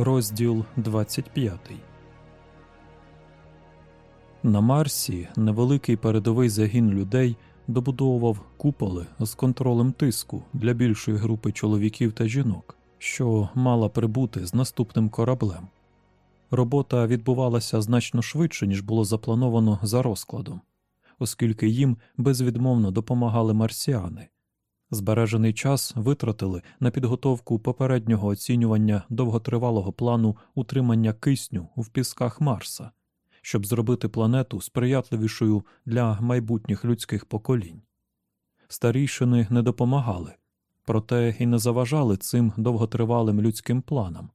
Розділ 25 На Марсі невеликий передовий загін людей добудовував куполи з контролем тиску для більшої групи чоловіків та жінок, що мала прибути з наступним кораблем. Робота відбувалася значно швидше, ніж було заплановано за розкладом, оскільки їм безвідмовно допомагали марсіани. Збережений час витратили на підготовку попереднього оцінювання довготривалого плану утримання кисню в пісках Марса, щоб зробити планету сприятливішою для майбутніх людських поколінь. Старійшини не допомагали, проте і не заважали цим довготривалим людським планам.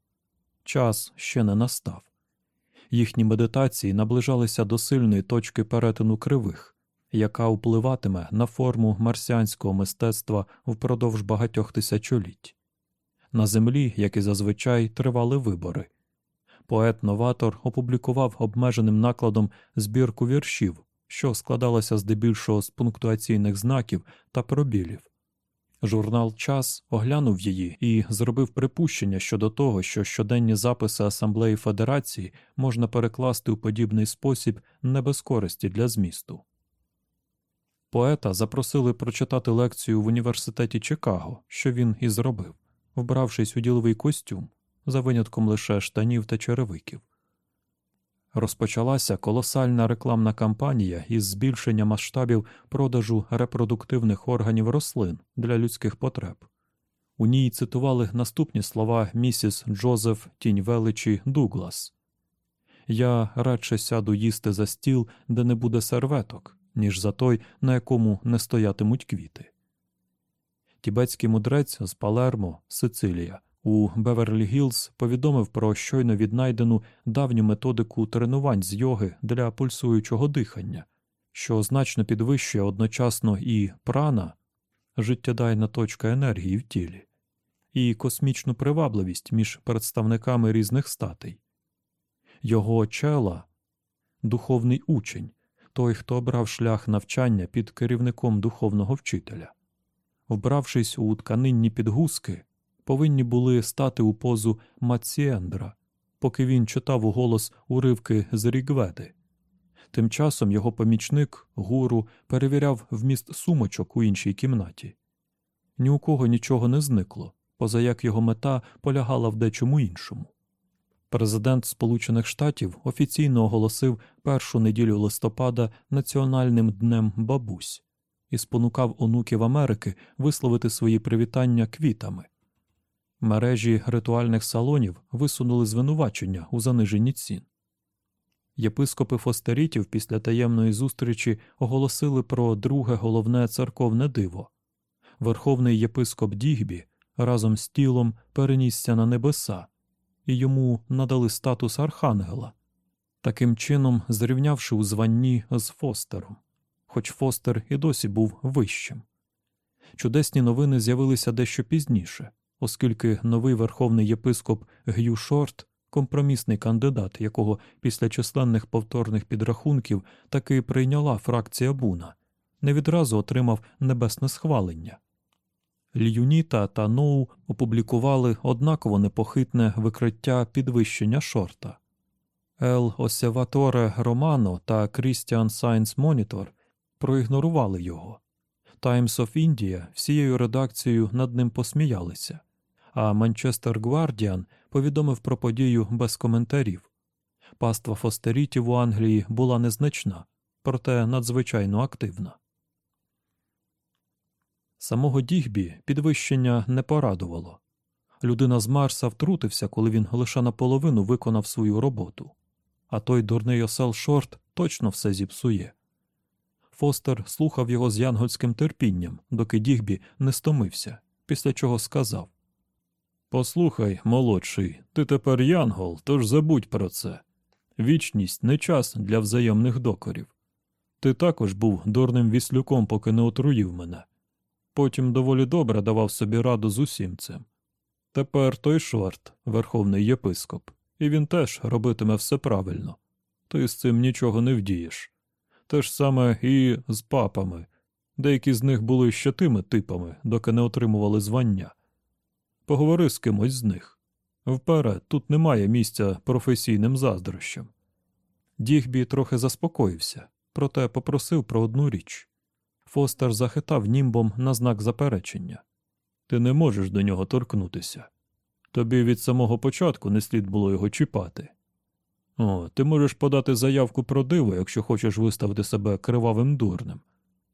Час ще не настав. Їхні медитації наближалися до сильної точки перетину кривих яка впливатиме на форму марсіанського мистецтва впродовж багатьох тисячоліть. На землі, як і зазвичай, тривали вибори. Поет-новатор опублікував обмеженим накладом збірку віршів, що складалася здебільшого з пунктуаційних знаків та пробілів. Журнал Час оглянув її і зробив припущення щодо того, що щоденні записи Асамблеї Федерації можна перекласти у подібний спосіб не без користі для змісту. Поета запросили прочитати лекцію в університеті Чикаго, що він і зробив, вбравшись у діловий костюм, за винятком лише штанів та черевиків. Розпочалася колосальна рекламна кампанія із збільшення масштабів продажу репродуктивних органів рослин для людських потреб. У ній цитували наступні слова місіс Джозеф Тінь Величі Дуглас Я радше сяду їсти за стіл, де не буде серветок ніж за той, на якому не стоятимуть квіти. Тібетський мудрець з Палермо, Сицилія, у Беверлі Гілз повідомив про щойно віднайдену давню методику тренувань з йоги для пульсуючого дихання, що значно підвищує одночасно і прана, життєдайна точка енергії в тілі, і космічну привабливість між представниками різних статей. Його чела духовний учень той, хто обрав шлях навчання під керівником духовного вчителя. Вбравшись у тканинні підгузки, повинні були стати у позу Маціендра, поки він читав у голос уривки з Рігведи. Тим часом його помічник, гуру, перевіряв вміст сумочок у іншій кімнаті. Ні у кого нічого не зникло, поза як його мета полягала в дечому іншому. Президент Сполучених Штатів офіційно оголосив першу неділю листопада Національним днем бабусь і спонукав онуків Америки висловити свої привітання квітами. Мережі ритуальних салонів висунули звинувачення у заниженні цін. Єпископи Фостерітів після таємної зустрічі оголосили про друге головне церковне диво. Верховний єпископ Дігбі разом з тілом перенісся на небеса і йому надали статус архангела, таким чином зрівнявши у званні з Фостером, хоч Фостер і досі був вищим. Чудесні новини з'явилися дещо пізніше, оскільки новий верховний єпископ Г'ю Шорт, компромісний кандидат, якого після численних повторних підрахунків таки прийняла фракція Буна, не відразу отримав небесне схвалення. Льюніта та Ноу опублікували однаково непохитне викриття підвищення шорта. Ел Осеваторе Романо та Christian Science Monitor проігнорували його. Times of India всією редакцією над ним посміялися, а Манчестер Гвардіан повідомив про подію без коментарів. Паства фостерітів у Англії була незначна, проте надзвичайно активна. Самого Дігбі підвищення не порадувало. Людина з Марса втрутився, коли він лише наполовину виконав свою роботу, а той дурний осел Шорт точно все зіпсує. Фостер слухав його з янгольським терпінням, доки Дігбі не стомився, після чого сказав Послухай, молодший, ти тепер янгол, тож забудь про це. Вічність не час для взаємних докорів. Ти також був дурним віслюком, поки не отруїв мене. Потім доволі добре давав собі раду з усім цим. Тепер той шорт, верховний єпископ, і він теж робитиме все правильно. Ти з цим нічого не вдієш. Те ж саме і з папами. Деякі з них були ще тими типами, доки не отримували звання. Поговори з кимось з них. Вперед, тут немає місця професійним заздрощам. Дігбі трохи заспокоївся, проте попросив про одну річ. Фостер захитав німбом на знак заперечення. Ти не можеш до нього торкнутися. Тобі від самого початку не слід було його чіпати. О, ти можеш подати заявку про диво, якщо хочеш виставити себе кривавим дурним.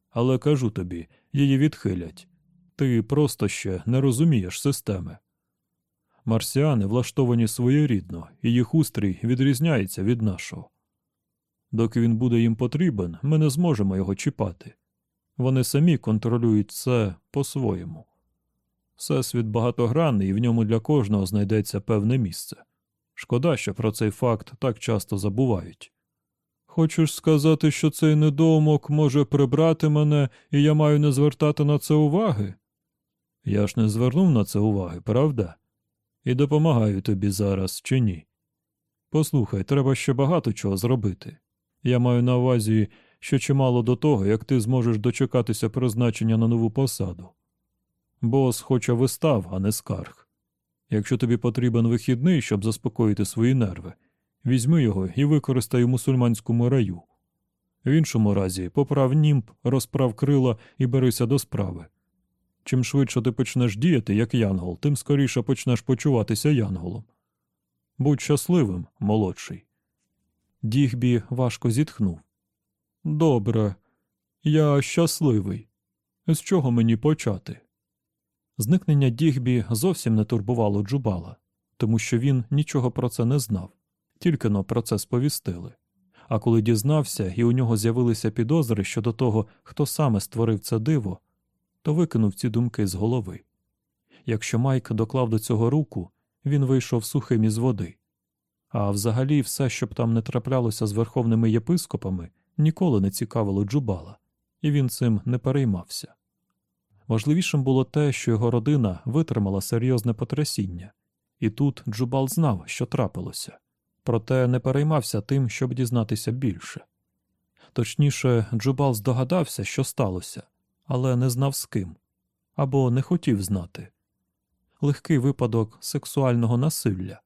Але кажу тобі, її відхилять. Ти просто ще не розумієш системи. Марсіани влаштовані своєрідно, і їх устрій відрізняється від нашого. Доки він буде їм потрібен, ми не зможемо його чіпати. Вони самі контролюють це по-своєму. Всесвіт багатогранний, і в ньому для кожного знайдеться певне місце. Шкода, що про цей факт так часто забувають. Хочеш сказати, що цей недоумок може прибрати мене, і я маю не звертати на це уваги? Я ж не звернув на це уваги, правда? І допомагаю тобі зараз, чи ні? Послухай, треба ще багато чого зробити. Я маю на увазі, що чимало до того, як ти зможеш дочекатися призначення на нову посаду. Бос хоче вистав, а не скарг. Якщо тобі потрібен вихідний, щоб заспокоїти свої нерви, візьми його і використай у мусульманському раю. В іншому разі поправ німб, розправ крила і берися до справи. Чим швидше ти почнеш діяти, як янгол, тим скоріше почнеш почуватися янголом. Будь щасливим, молодший. Дігбі важко зітхнув. Добре, я щасливий. З чого мені почати? Зникнення Дігбі зовсім не турбувало Джубала, тому що він нічого про це не знав, тільки но про це сповістили. А коли дізнався, і у нього з'явилися підозри щодо того, хто саме створив це диво, то викинув ці думки з голови. Якщо Майк доклав до цього руку, він вийшов сухим із води. А взагалі, все, що б там не траплялося з верховними єпископами, ніколи не цікавило Джубала, і він цим не переймався. Важливішим було те, що його родина витримала серйозне потрясіння, і тут Джубал знав, що трапилося, проте не переймався тим, щоб дізнатися більше. Точніше, Джубал здогадався, що сталося, але не знав з ким або не хотів знати. Легкий випадок сексуального насилля.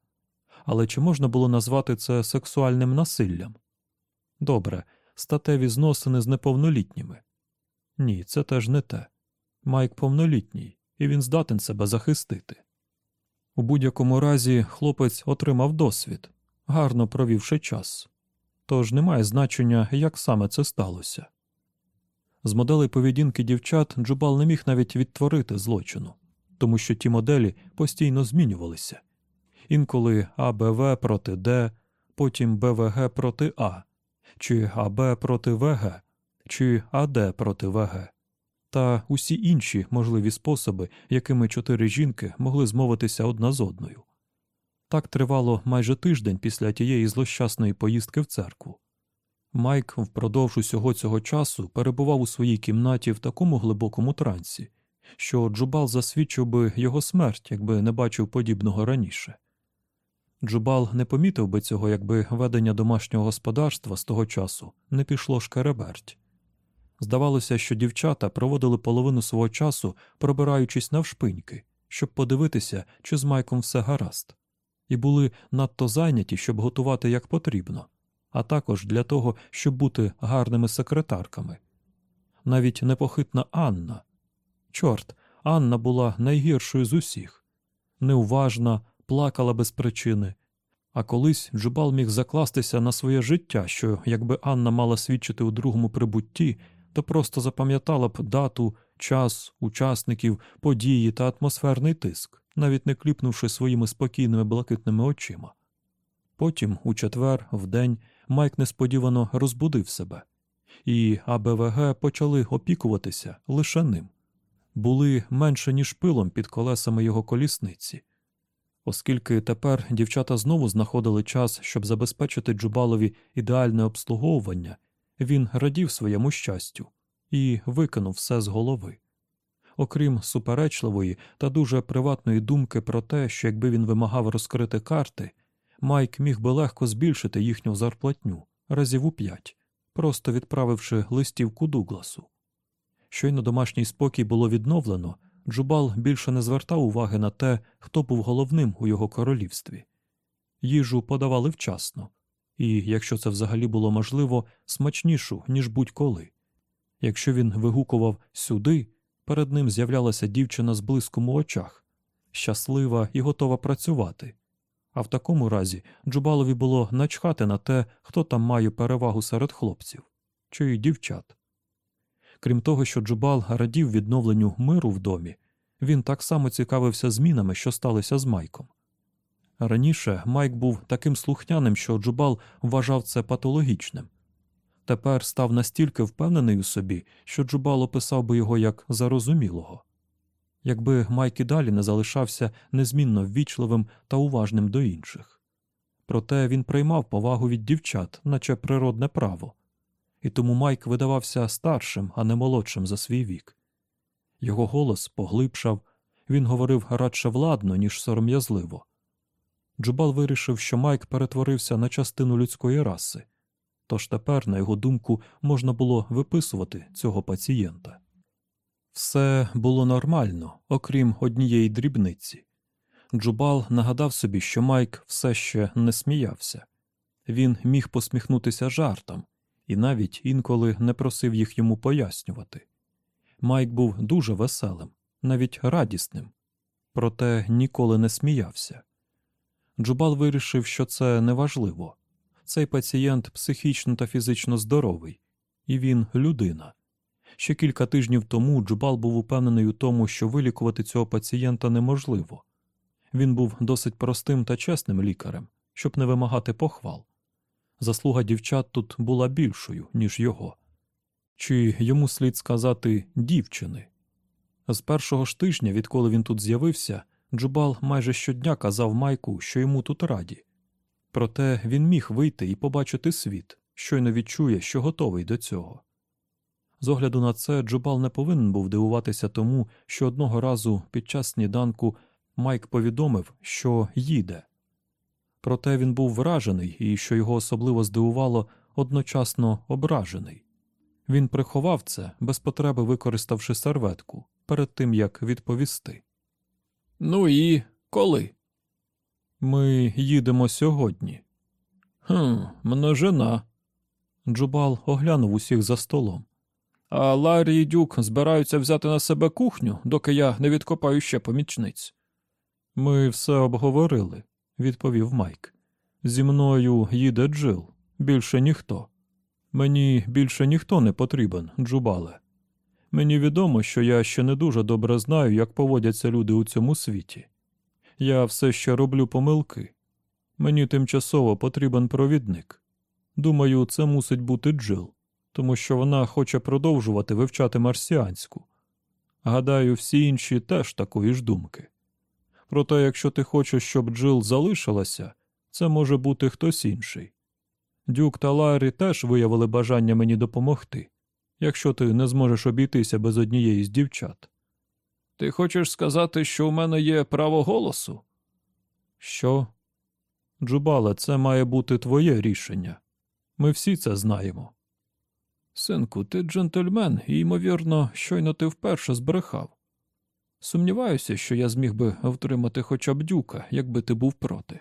Але чи можна було назвати це сексуальним насиллям? Добре, статеві зносини з неповнолітніми. Ні, це теж не те. Майк повнолітній, і він здатен себе захистити. У будь-якому разі хлопець отримав досвід, гарно провівши час, тож немає значення, як саме це сталося. З моделей поведінки дівчат Джубал не міг навіть відтворити злочину, тому що ті моделі постійно змінювалися інколи АБВ проти Д, потім БВГ проти А, чи АБ проти ВГ, чи АД проти ВГ, та усі інші можливі способи, якими чотири жінки могли змовитися одна з одною. Так тривало майже тиждень після тієї злощасної поїздки в церкву. Майк впродовж усього цього часу перебував у своїй кімнаті в такому глибокому трансі, що Джубал засвідчив би його смерть, якби не бачив подібного раніше. Джубал не помітив би цього, якби ведення домашнього господарства з того часу не пішло шкереберть. Здавалося, що дівчата проводили половину свого часу, пробираючись навшпиньки, щоб подивитися, чи з Майком все гаразд, і були надто зайняті, щоб готувати як потрібно, а також для того, щоб бути гарними секретарками. Навіть непохитна Анна. Чорт, Анна була найгіршою з усіх неуважна, плакала без причини. А колись Джубал міг закластися на своє життя, що, якби Анна мала свідчити у другому прибутті, то просто запам'ятала б дату, час, учасників, події та атмосферний тиск, навіть не кліпнувши своїми спокійними блакитними очима. Потім, у четвер, вдень, Майк несподівано розбудив себе і АБВГ почали опікуватися лише ним, були менше ніж пилом під колесами його колісниці. Оскільки тепер дівчата знову знаходили час, щоб забезпечити Джубалові ідеальне обслуговування, він радів своєму щастю і викинув все з голови. Окрім суперечливої та дуже приватної думки про те, що якби він вимагав розкрити карти, Майк міг би легко збільшити їхню зарплатню разів у п'ять, просто відправивши листівку Дугласу. Щойно домашній спокій було відновлено, Джубал більше не звертав уваги на те, хто був головним у його королівстві. Їжу подавали вчасно, і, якщо це взагалі було можливо, смачнішу, ніж будь-коли. Якщо він вигукував сюди, перед ним з'являлася дівчина з блиском у очах, щаслива і готова працювати. А в такому разі Джубалові було начхати на те, хто там має перевагу серед хлопців чи дівчат. Крім того, що Джубал радів відновленню миру в домі, він так само цікавився змінами, що сталися з Майком. Раніше Майк був таким слухняним, що Джубал вважав це патологічним. Тепер став настільки впевнений у собі, що Джубал описав би його як зарозумілого. Якби Майк і далі не залишався незмінно ввічливим та уважним до інших. Проте він приймав повагу від дівчат, наче природне право, і тому Майк видавався старшим, а не молодшим за свій вік. Його голос поглибшав, він говорив радше владно, ніж сором'язливо. Джубал вирішив, що Майк перетворився на частину людської раси, тож тепер, на його думку, можна було виписувати цього пацієнта. Все було нормально, окрім однієї дрібниці. Джубал нагадав собі, що Майк все ще не сміявся. Він міг посміхнутися жартом і навіть інколи не просив їх йому пояснювати. Майк був дуже веселим, навіть радісним, проте ніколи не сміявся. Джубал вирішив, що це неважливо. Цей пацієнт психічно та фізично здоровий, і він людина. Ще кілька тижнів тому Джубал був упевнений у тому, що вилікувати цього пацієнта неможливо. Він був досить простим та чесним лікарем, щоб не вимагати похвал. Заслуга дівчат тут була більшою, ніж його. Чи йому слід сказати дівчини. З першого ж тижня, відколи він тут з'явився, Джубал майже щодня казав Майку, що йому тут раді. Проте він міг вийти і побачити світ, щойно відчує, що готовий до цього. З огляду на це, Джубал не повинен був дивуватися тому, що одного разу під час сніданку Майк повідомив, що їде. Проте він був вражений і, що його особливо здивувало, одночасно ображений. Він приховав це, без потреби використавши серветку, перед тим як відповісти. Ну і коли? Ми їдемо сьогодні. «Хм, множина. Джубал оглянув усіх за столом. А Ларі і Дюк збираються взяти на себе кухню, доки я не відкопаю ще помічниць. Ми все обговорили, відповів Майк. Зі мною їде Джил, більше ніхто. Мені більше ніхто не потрібен, Джубале. Мені відомо, що я ще не дуже добре знаю, як поводяться люди у цьому світі. Я все ще роблю помилки. Мені тимчасово потрібен провідник. Думаю, це мусить бути Джил, тому що вона хоче продовжувати вивчати марсіанську. Гадаю, всі інші теж такої ж думки. Проте, якщо ти хочеш, щоб Джил залишилася, це може бути хтось інший. Дюк та Ларі теж виявили бажання мені допомогти, якщо ти не зможеш обійтися без однієї з дівчат. Ти хочеш сказати, що у мене є право голосу? Що? Джубале, це має бути твоє рішення. Ми всі це знаємо. Синку, ти джентльмен, і, ймовірно, щойно ти вперше збрехав. Сумніваюся, що я зміг би втримати хоча б дюка, якби ти був проти.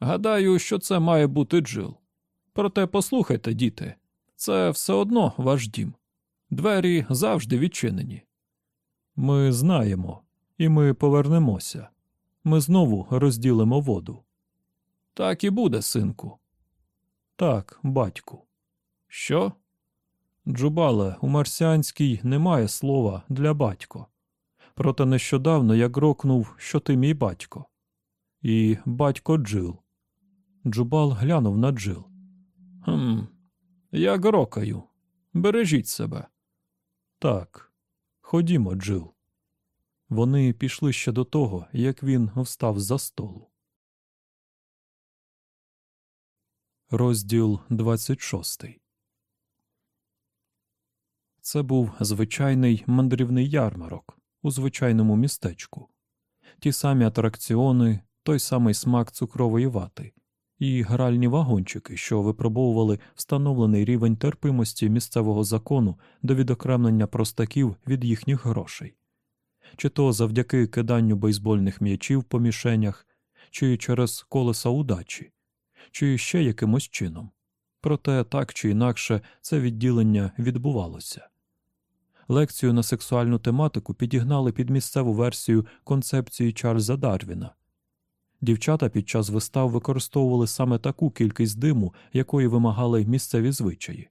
Гадаю, що це має бути Джил. Проте послухайте, діти, це все одно ваш дім. Двері завжди відчинені. Ми знаємо, і ми повернемося. Ми знову розділимо воду. Так і буде, синку. Так, батьку. Що? Джубале, у марсіанській немає слова для батько. Проте нещодавно я грокнув, що ти мій батько. І батько Джил. Джубал глянув на Джил. Хм, я грокаю, Бережіть себе. Так, ходімо, Джил. Вони пішли ще до того, як він встав за столу. Розділ 26 Це був звичайний мандрівний ярмарок у звичайному містечку. Ті самі атракціони, той самий смак цукрової вати і гральні вагончики, що випробовували встановлений рівень терпимості місцевого закону до відокремлення простаків від їхніх грошей, чи то завдяки киданню бейсбольних м'ячів по мішенях, чи через колеса удачі, чи ще якимось чином. Проте так чи інакше це відділення відбувалося. Лекцію на сексуальну тематику підігнали під місцеву версію концепції Чарльза Дарвіна. Дівчата під час вистав використовували саме таку кількість диму, якої вимагали місцеві звичаї.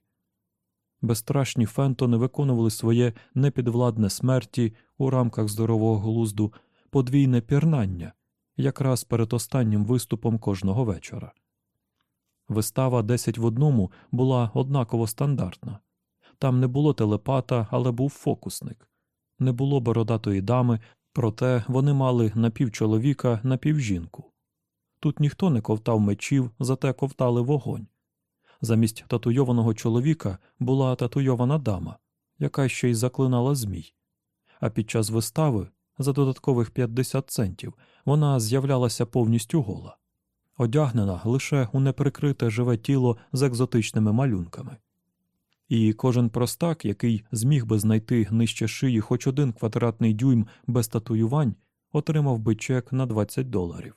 Безстрашні фентони виконували своє непідвладне смерті у рамках здорового глузду подвійне пірнання якраз перед останнім виступом кожного вечора. Вистава «10 в одному була однаково стандартна. Там не було телепата, але був фокусник, не було бородатої дами, проте вони мали напівчоловіка, напівжінку. Тут ніхто не ковтав мечів, зате ковтали вогонь. Замість татуйованого чоловіка була татуйована дама, яка ще й заклинала змій. А під час вистави за додаткових 50 центів вона з'являлася повністю гола, одягнена лише у неприкрите живе тіло з екзотичними малюнками. І кожен простак, який зміг би знайти нижче шиї хоч один квадратний дюйм без татуювань, отримав би чек на 20 доларів.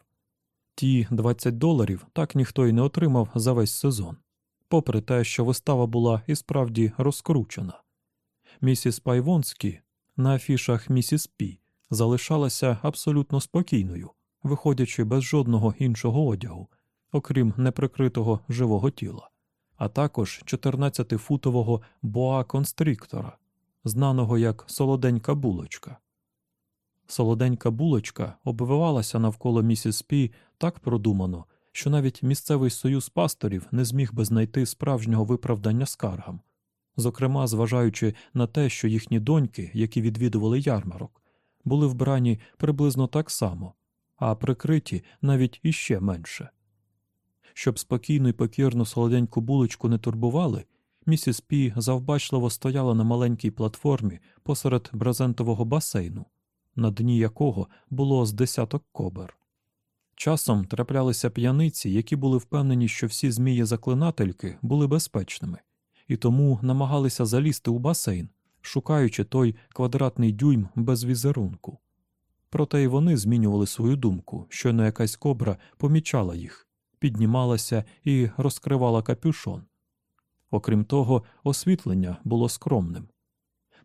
Ті 20 доларів так ніхто й не отримав за весь сезон, попри те, що вистава була і справді розкручена. Місіс Пайвонські на афішах місіс Пі залишалася абсолютно спокійною, виходячи без жодного іншого одягу, окрім неприкритого живого тіла а також 14-футового боа констриктора, знаного як солоденька булочка. Солоденька булочка обвивалася навколо місіс Пі так продумано, що навіть місцевий союз пасторів не зміг би знайти справжнього виправдання скаргам, зокрема, зважаючи на те, що їхні доньки, які відвідували ярмарок, були вбрані приблизно так само, а прикриті навіть іще менше. Щоб спокійну і покірну солоденьку булочку не турбували, місіс Пі завбачливо стояла на маленькій платформі посеред брезентового басейну, на дні якого було з десяток кобер. Часом траплялися п'яниці, які були впевнені, що всі змії заклинательки були безпечними, і тому намагалися залізти у басейн, шукаючи той квадратний дюйм без візерунку. Проте й вони змінювали свою думку, що не якась кобра помічала їх піднімалася і розкривала капюшон. Окрім того, освітлення було скромним.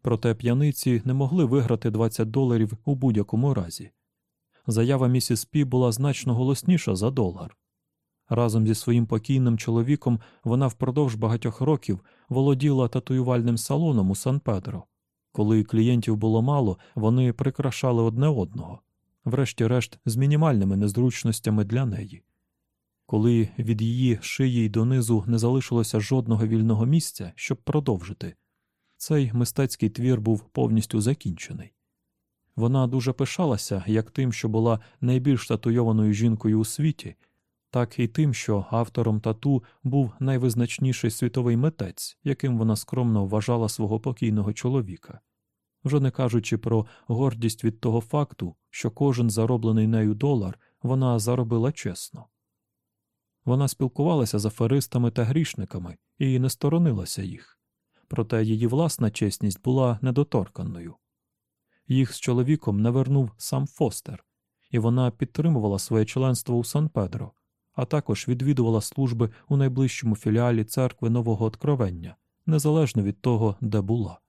Проте п'яниці не могли виграти 20 доларів у будь-якому разі. Заява місіс Пі була значно голосніша за долар. Разом зі своїм покійним чоловіком вона впродовж багатьох років володіла татуювальним салоном у Сан Педро. Коли клієнтів було мало, вони прикрашали одне одного, врешті-решт, з мінімальними незручностями для неї. Коли від її шиї й донизу не залишилося жодного вільного місця, щоб продовжити, цей мистецький твір був повністю закінчений. Вона дуже пишалася як тим, що була найбільш татуйованою жінкою у світі, так і тим, що автором тату був найвизначніший світовий митець, яким вона скромно вважала свого покійного чоловіка, вже не кажучи про гордість від того факту, що кожен зароблений нею долар вона заробила чесно. Вона спілкувалася з аферистами та грішниками і не сторонилася їх, проте її власна чесність була недоторканною. Їх з чоловіком навернув сам Фостер, і вона підтримувала своє членство у Сан Педро, а також відвідувала служби у найближчому філіалі церкви Нового Откровення, незалежно від того, де була.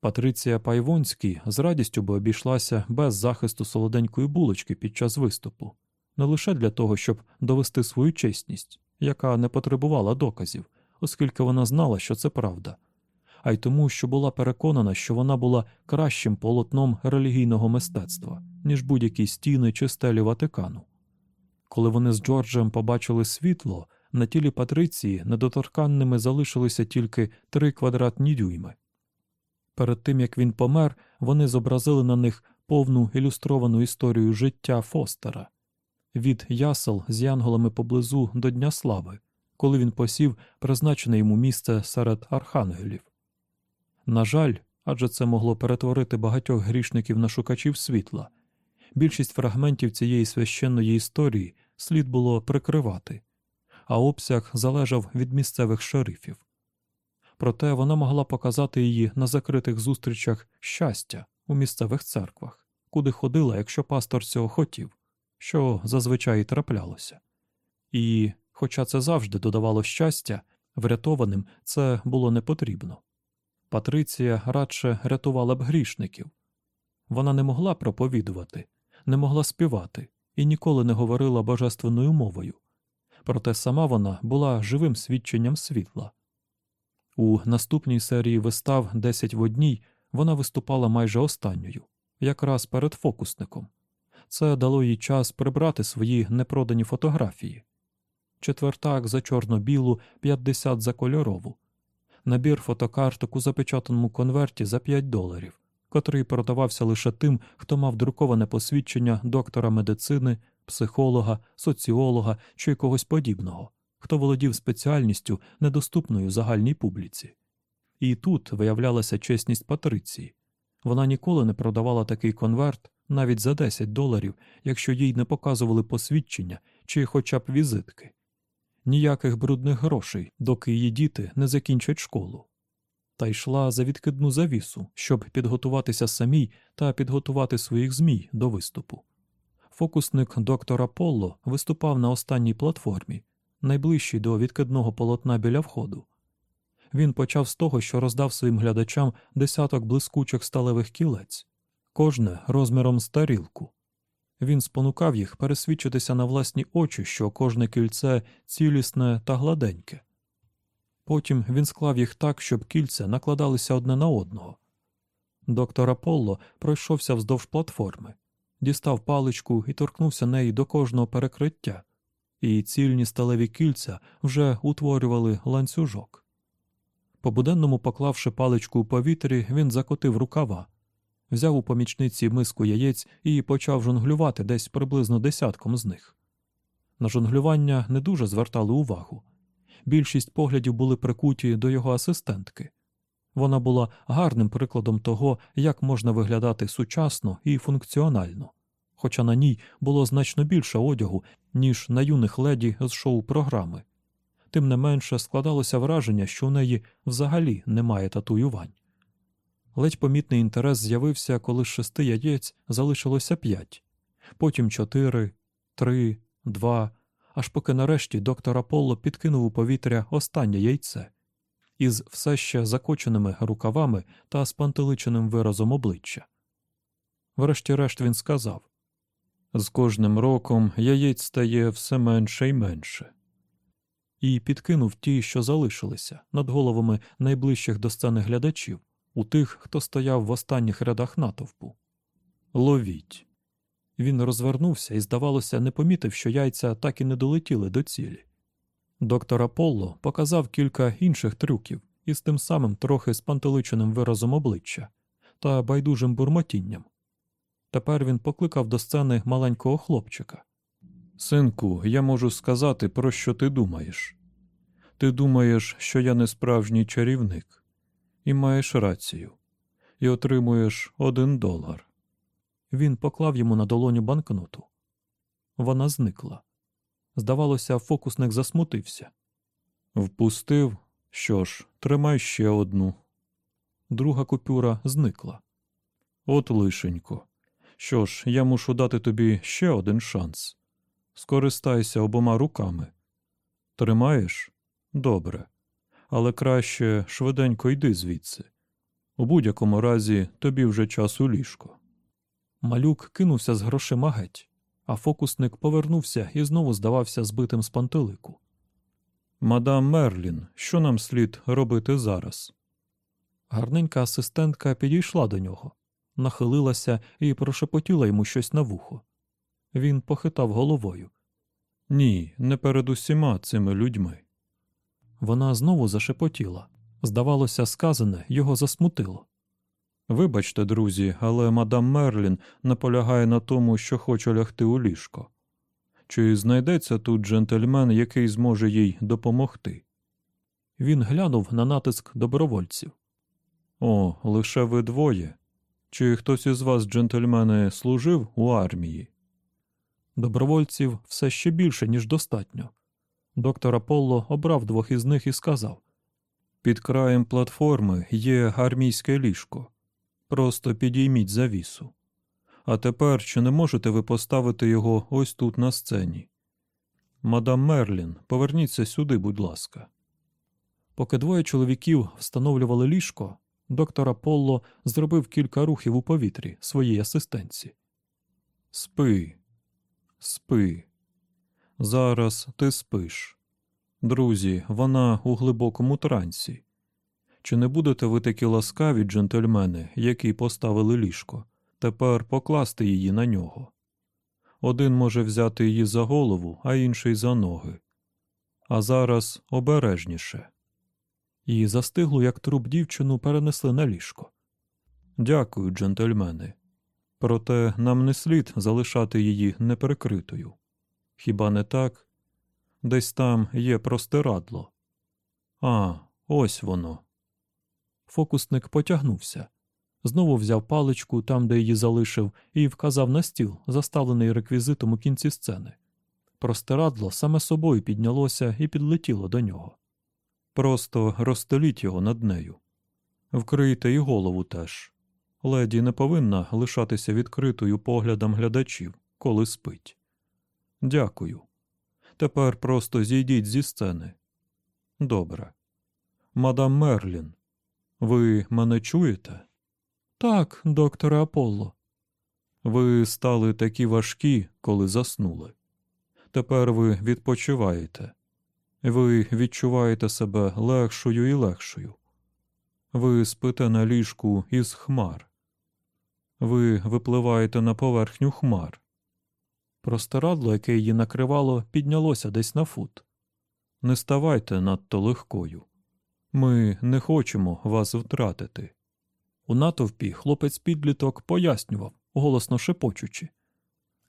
Патриція Пайвонський з радістю би обійшлася без захисту солоденької булочки під час виступу не лише для того, щоб довести свою чесність, яка не потребувала доказів, оскільки вона знала, що це правда, а й тому, що була переконана, що вона була кращим полотном релігійного мистецтва, ніж будь-які стіни чи стелі Ватикану. Коли вони з Джорджем побачили світло, На тілі Патриції недоторканними залишилися тільки три квадратні дюйми. Перед тим як він помер, вони зобразили на них повну ілюстровану історію життя Фостера від ясел з янголами поблизу до Дня Слави, коли він посів призначене йому місце серед архангелів. На жаль, адже це могло перетворити багатьох грішників на шукачів світла. Більшість фрагментів цієї священної історії слід було прикривати, а обсяг залежав від місцевих шерифів. Проте вона могла показати її на закритих зустрічах щастя у місцевих церквах, куди ходила, якщо пастор цього хотів, що зазвичай траплялося. І, хоча це завжди додавало щастя, врятованим це було не потрібно. Патриція радше рятувала б грішників. Вона не могла проповідувати, не могла співати і ніколи не говорила божественною мовою, проте сама вона була живим свідченням світла. У наступній серії вистав «Десять в одній вона виступала майже останньою, якраз перед фокусником. Це дало їй час прибрати свої непродані фотографії. Четвертак за чорно-білу, 50 за кольорову, набір фотокарток у запечатаному конверті за 5 доларів, котрий продавався лише тим, хто мав друковане посвідчення доктора медицини, психолога, соціолога чи когось подібного, хто володів спеціальністю, недоступною загальній публіці. І тут виявлялася чесність Патриції. Вона ніколи не продавала такий конверт навіть за 10 доларів, якщо їй не показували посвідчення чи хоча б візитки. Ніяких брудних грошей, доки її діти не закінчать школу. Та йшла за відкидну завісу, щоб підготуватися самій та підготувати своїх змій до виступу. Фокусник доктора Полло виступав на останній платформі, найближчій до відкидного полотна біля входу. Він почав з того, що роздав своїм глядачам десяток блискучих сталевих кілець, кожне розміром з тарілку. Він спонукав їх пересвідчитися на власні очі, що кожне кільце цілісне та гладеньке. Потім він склав їх так, щоб кільця накладалися одне на одного. Доктор Аполло пройшовся вздовж платформи, дістав паличку і торкнувся неї до кожного перекриття, і цільні сталеві кільця вже утворювали ланцюжок. По буденному поклавши паличку у повітрі, він закотив рукава, взяв у помічниці миску яєць і почав жонглювати десь приблизно десятком з них. На жонглювання не дуже звертали увагу. Більшість поглядів були прикуті до його асистентки. Вона була гарним прикладом того, як можна виглядати сучасно і функціонально, хоча на ній було значно більше одягу, ніж на юних леді з шоу програми. Тим не менше складалося враження, що у неї взагалі немає татуювань. Ледь помітний інтерес з'явився, коли з шести яєць залишилося п'ять, потім чотири, три, два, аж поки нарешті доктор Аполло підкинув у повітря останнє яйце із все ще закоченими рукавами та спантеличеним виразом обличчя. Врешті-решт він сказав з кожним роком яєць стає все менше і менше. І підкинув ті, що залишилися, над головами найближчих до сцени глядачів, у тих, хто стояв в останніх рядах натовпу. Ловіть. Він розвернувся і, здавалося, не помітив, що яйця так і не долетіли до цілі. Доктор Аполло показав кілька інших трюків із тим самим трохи спантеличеним виразом обличчя та байдужим бурмотінням. Тепер він покликав до сцени маленького хлопчика. Синку, я можу сказати, про що ти думаєш. Ти думаєш, що я не справжній чарівник, і маєш рацію, і отримуєш один долар. Він поклав йому на долоню банкноту. Вона зникла. Здавалося, фокусник засмутився. Впустив. Що ж, тримай ще одну. Друга купюра зникла. От лишенько. Що ж, я мушу дати тобі ще один шанс. Скористайся обома руками. Тримаєш? Добре. Але краще швиденько йди звідси. У будь-якому разі тобі вже час у ліжко. Малюк кинувся з грошима геть, а фокусник повернувся і знову здавався збитим з пантелику. Мадам Мерлін, що нам слід робити зараз? Гарненька асистентка підійшла до нього, нахилилася і прошепотіла йому щось на вухо. Він похитав головою. Ні, не перед усіма цими людьми. Вона знову зашепотіла. Здавалося, сказане його засмутило. Вибачте, друзі, але мадам Мерлін наполягає на тому, що хоче лягти у ліжко. Чи знайдеться тут джентльмен, який зможе їй допомогти? Він глянув на натиск добровольців. О, лише ви двоє. Чи хтось із вас, джентльмени, служив у армії? Добровольців все ще більше, ніж достатньо. Доктор Аполло обрав двох із них і сказав Під краєм платформи є армійське ліжко. Просто підійміть завісу. А тепер чи не можете ви поставити його ось тут на сцені? Мадам Мерлін, поверніться сюди, будь ласка. Поки двоє чоловіків встановлювали ліжко, доктор Аполло зробив кілька рухів у повітрі своїй асистенці. Спи, спи. Зараз ти спиш. Друзі, вона у глибокому трансі. Чи не будете ви такі ласкаві, джентльмени, які поставили ліжко, тепер покласти її на нього? Один може взяти її за голову, а інший за ноги. А зараз обережніше. І застиглу, як труп дівчину, перенесли на ліжко. Дякую, джентльмени. Проте нам не слід залишати її неприкритою. Хіба не так? Десь там є простирадло. А, ось воно. Фокусник потягнувся, знову взяв паличку там, де її залишив, і вказав на стіл, заставлений реквізитом у кінці сцени. Простирадло саме собою піднялося і підлетіло до нього. Просто розстеліть його над нею. Вкрийте і голову теж. Леді не повинна лишатися відкритою поглядом глядачів, коли спить. Дякую. Тепер просто зійдіть зі сцени. Добре. Мадам Мерлін, ви мене чуєте? Так, докторе Аполло. Ви стали такі важкі, коли заснули. Тепер ви відпочиваєте. Ви відчуваєте себе легшою і легшою. Ви спите на ліжку із хмар. Ви випливаєте на поверхню хмар. Простирадло, яке її накривало, піднялося десь на фут. Не ставайте надто легкою. Ми не хочемо вас втратити. У натовпі хлопець підліток пояснював, голосно шепочучи.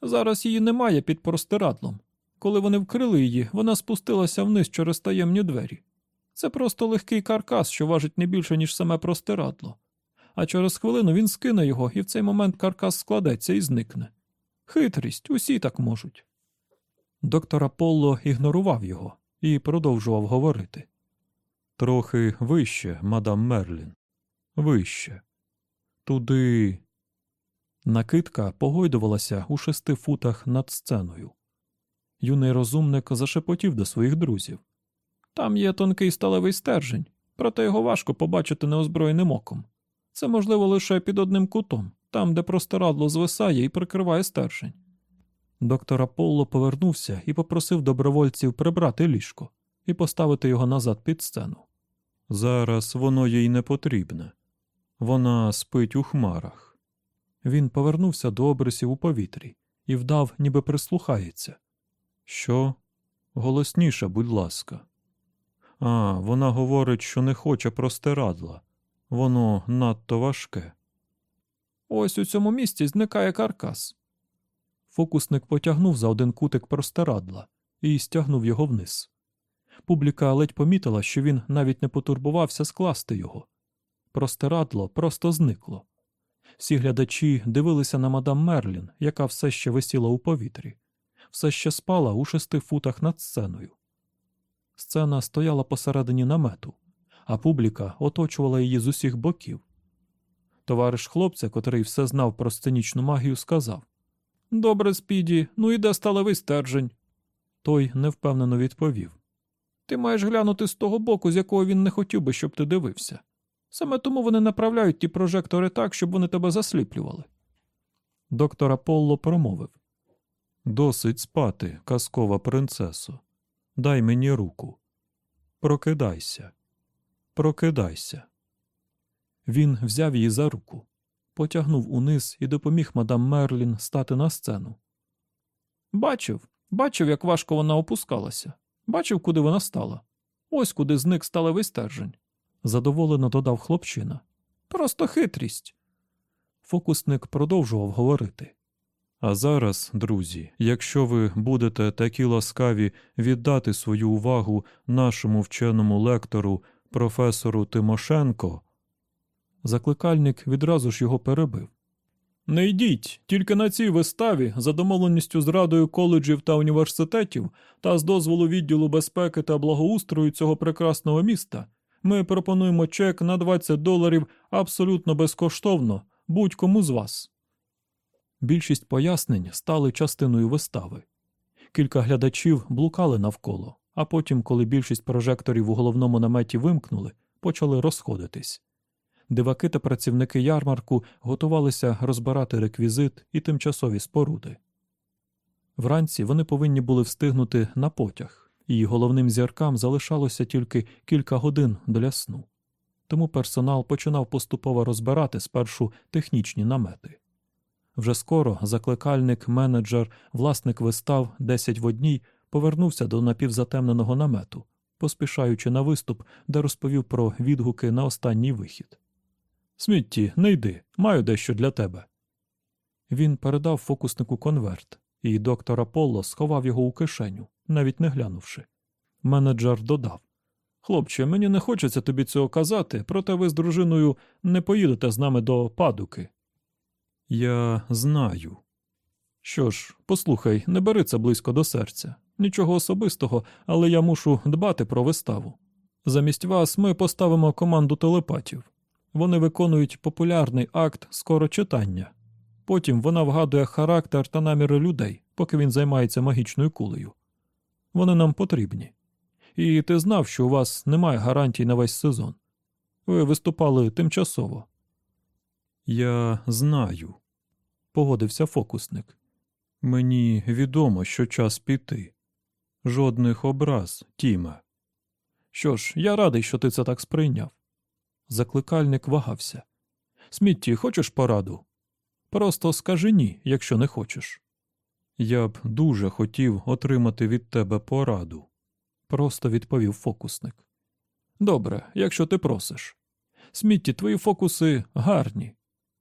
Зараз її немає під простирадлом. Коли вони вкрили її, вона спустилася вниз через таємні двері. Це просто легкий каркас, що важить не більше, ніж саме простирадло. А через хвилину він скине його, і в цей момент каркас складеться і зникне. Хитрість, усі так можуть. Доктор Аполло ігнорував його і продовжував говорити. Трохи вище, мадам Мерлін. Вище. Туди. Накидка погойдувалася у шести футах над сценою. Юний розумник зашепотів до своїх друзів. Там є тонкий сталевий стержень, проте його важко побачити неозброєним оком. Це можливо лише під одним кутом, там, де простирадло звисає і прикриває стержень. Доктор Аполло повернувся і попросив добровольців прибрати ліжко і поставити його назад під сцену. Зараз воно їй не потрібне. Вона спить у хмарах. Він повернувся до обрисів у повітрі і вдав, ніби прислухається. Що? Голосніше, будь ласка. А, вона говорить, що не хоче простирадла. Воно надто важке. Ось у цьому місці зникає каркас. Фокусник потягнув за один кутик простирадла і стягнув його вниз. Публіка ледь помітила, що він навіть не потурбувався скласти його. Простирадло просто зникло. Всі глядачі дивилися на мадам Мерлін, яка все ще висіла у повітрі, все ще спала у шести футах над сценою. Сцена стояла посередині намету, а публіка оточувала її з усіх боків. Товариш хлопця, котрий все знав про сценічну магію, сказав Добре, Спіді, ну і де сталевий стержень. Той невпевнено відповів Ти маєш глянути з того боку, з якого він не хотів би, щоб ти дивився. Саме тому вони направляють ті прожектори так, щоб вони тебе засліплювали. Доктор Аполло промовив Досить спати, казкова принцесо. Дай мені руку. Прокидайся, прокидайся. Він взяв її за руку, потягнув униз і допоміг мадам Мерлін стати на сцену. Бачив, Бачив, як важко вона опускалася, бачив, куди вона стала. Ось куди зник сталевий стержень. Задоволено додав хлопчина. Просто хитрість. Фокусник продовжував говорити. А зараз, друзі, якщо ви будете такі ласкаві віддати свою увагу нашому вченому лектору, професору Тимошенко. Закликальник відразу ж його перебив. Не йдіть, тільки на цій виставі, за домовленістю з радою коледжів та університетів та з дозволу відділу безпеки та благоустрою цього прекрасного міста, ми пропонуємо чек на 20 доларів абсолютно безкоштовно будь-кому з вас. Більшість пояснень стали частиною вистави. Кілька глядачів блукали навколо, а потім, коли більшість прожекторів у головному наметі вимкнули, почали розходитись. Диваки та працівники ярмарку готувалися розбирати реквізит і тимчасові споруди. Вранці вони повинні були встигнути на потяг, і головним зіркам залишалося тільки кілька годин для сну. Тому персонал починав поступово розбирати спершу технічні намети. Вже скоро закликальник, менеджер, власник вистав 10 в одній повернувся до напівзатемненого намету, поспішаючи на виступ, де розповів про відгуки на останній вихід. Смітті, не йди, маю дещо для тебе. Він передав фокуснику конверт, і доктор Аполло сховав його у кишеню, навіть не глянувши. Менеджер додав Хлопче, мені не хочеться тобі цього казати, проте ви з дружиною не поїдете з нами до падуки. Я знаю. Що ж, послухай, не бери це близько до серця. Нічого особистого, але я мушу дбати про виставу. Замість вас ми поставимо команду телепатів. Вони виконують популярний акт скорочитання. Потім вона вгадує характер та наміри людей, поки він займається магічною кулею. Вони нам потрібні. І ти знав, що у вас немає гарантій на весь сезон. Ви виступали тимчасово. Я знаю, погодився фокусник. Мені відомо, що час піти. Жодних образ, Тіме. Що ж, я радий, що ти це так сприйняв. Закликальник вагався. Смітті, хочеш пораду? Просто скажи ні, якщо не хочеш. Я б дуже хотів отримати від тебе пораду, просто відповів фокусник. Добре, якщо ти просиш. Смітті, твої фокуси гарні.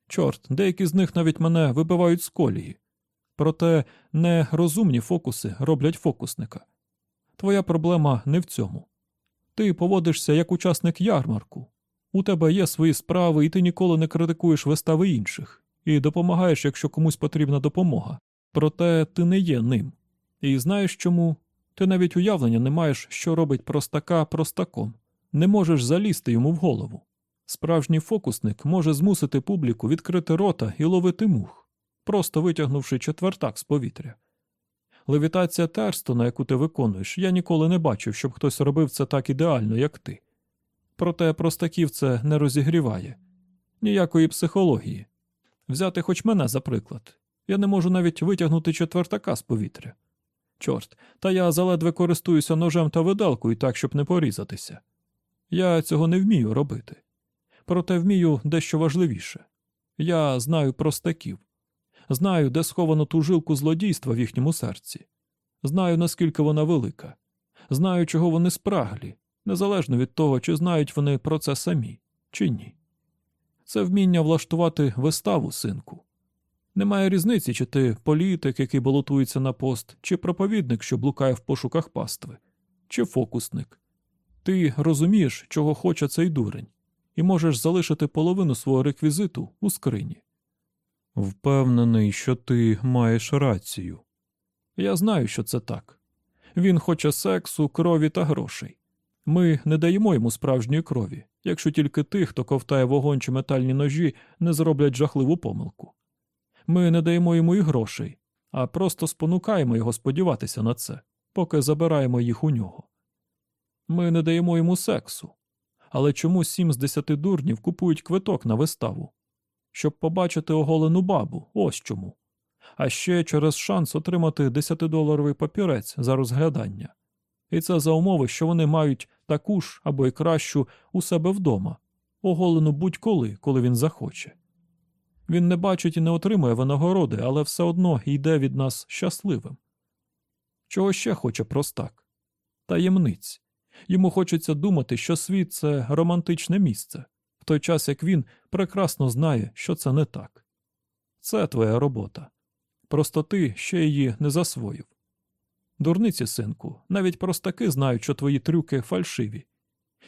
Чорт, деякі з них навіть мене вибивають з колії. Проте нерозумні фокуси роблять фокусника. Твоя проблема не в цьому. Ти поводишся як учасник ярмарку. У тебе є свої справи, і ти ніколи не критикуєш вистави інших, і допомагаєш, якщо комусь потрібна допомога. Проте ти не є ним. І знаєш чому? Ти навіть уявлення не маєш, що робить простака простаком, не можеш залізти йому в голову. Справжній фокусник може змусити публіку відкрити рота і ловити мух, просто витягнувши четвертак з повітря. Левітація Терстона, яку ти виконуєш, я ніколи не бачив, щоб хтось робив це так ідеально, як ти. Проте простаків це не розігріває ніякої психології. Взяти хоч мене за приклад. Я не можу навіть витягнути четвертака з повітря. Чорт, та я заледве користуюся ножем та видалкою так, щоб не порізатися. Я цього не вмію робити. Проте вмію дещо важливіше. Я знаю простаків, знаю, де сховано ту жилку злодійства в їхньому серці, знаю, наскільки вона велика, знаю, чого вони спраглі, незалежно від того, чи знають вони про це самі, чи ні. Це вміння влаштувати виставу, синку. Немає різниці, чи ти політик, який балотується на пост, чи проповідник, що блукає в пошуках пастви, чи фокусник. Ти розумієш, чого хоче цей дурень, і можеш залишити половину свого реквізиту у скрині. Впевнений, що ти маєш рацію. Я знаю, що це так. Він хоче сексу, крові та грошей. Ми не даємо йому справжньої крові, якщо тільки тих, хто ковтає вогонь чи метальні ножі, не зроблять жахливу помилку. Ми не даємо йому і грошей, а просто спонукаємо його сподіватися на це, поки забираємо їх у нього. Ми не даємо йому сексу. Але чому сім з десяти дурнів купують квиток на виставу? Щоб побачити оголену бабу, ось чому. А ще через шанс отримати десятидоларовий папірець за розглядання. І це за умови, що вони мають таку ж або й кращу у себе вдома, оголену будь-коли, коли він захоче. Він не бачить і не отримує винагороди, але все одно йде від нас щасливим. Чого ще хоче простак? Таємниць. Йому хочеться думати, що світ це романтичне місце, в той час як він прекрасно знає, що це не так. Це твоя робота. Просто ти ще її не засвоїв. Дурниці, синку, навіть простаки знають, що твої трюки фальшиві.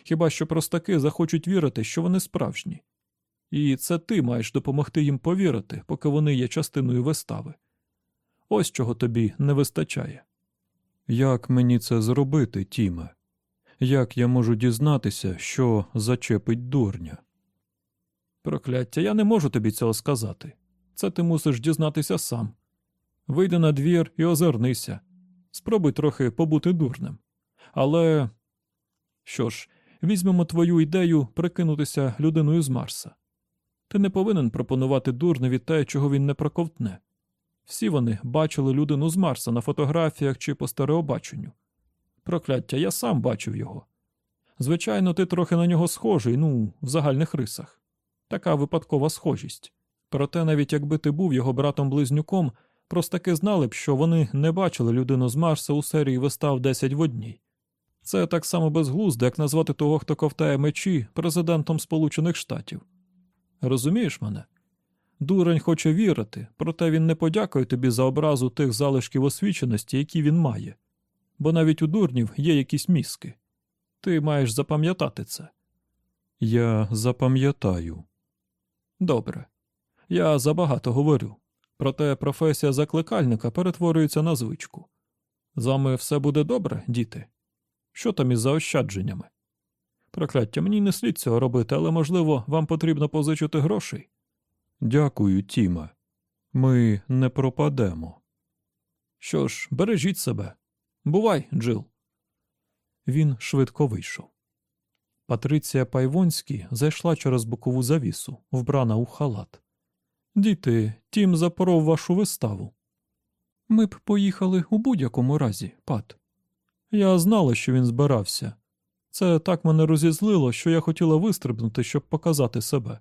Хіба що простаки захочуть вірити, що вони справжні. І це ти маєш допомогти їм повірити, поки вони є частиною вистави. Ось чого тобі не вистачає. Як мені це зробити, Тіме? Як я можу дізнатися, що зачепить дурня? Прокляття, я не можу тобі цього сказати. Це ти мусиш дізнатися сам. Вийди на двір і озирнися. Спробуй трохи побути дурним. Але. Що ж, візьмемо твою ідею прикинутися людиною з Марса. Ти не повинен пропонувати дурневі те, чого він не проковтне. Всі вони бачили людину з Марса на фотографіях чи по стереобаченню. Прокляття, я сам бачив його. Звичайно, ти трохи на нього схожий, ну, в загальних рисах. Така випадкова схожість. Проте, навіть якби ти був його братом-близнюком, простаки знали б, що вони не бачили людину з Марса у серії вистав 10 в одній. Це так само безглуздо, як назвати того, хто ковтає мечі президентом Сполучених Штатів. Розумієш мене? Дурень хоче вірити, проте він не подякує тобі за образу тих залишків освіченості, які він має. Бо навіть у дурнів є якісь мізки. Ти маєш запам'ятати це. Я запам'ятаю. Добре. Я забагато говорю. Проте професія закликальника перетворюється на звичку. З вами все буде добре, діти? Що там із заощадженнями? Прокляття, мені не слід цього робити, але, можливо, вам потрібно позичити грошей. Дякую, Тіме. Ми не пропадемо. Що ж, бережіть себе. Бувай, Джил. Він швидко вийшов. Патриція Пайвонський зайшла через бокову завісу, вбрана у халат. Діти, тім запоров вашу виставу. Ми б поїхали у будь-якому разі, пат. Я знала, що він збирався. Це так мене розізлило, що я хотіла вистрибнути, щоб показати себе.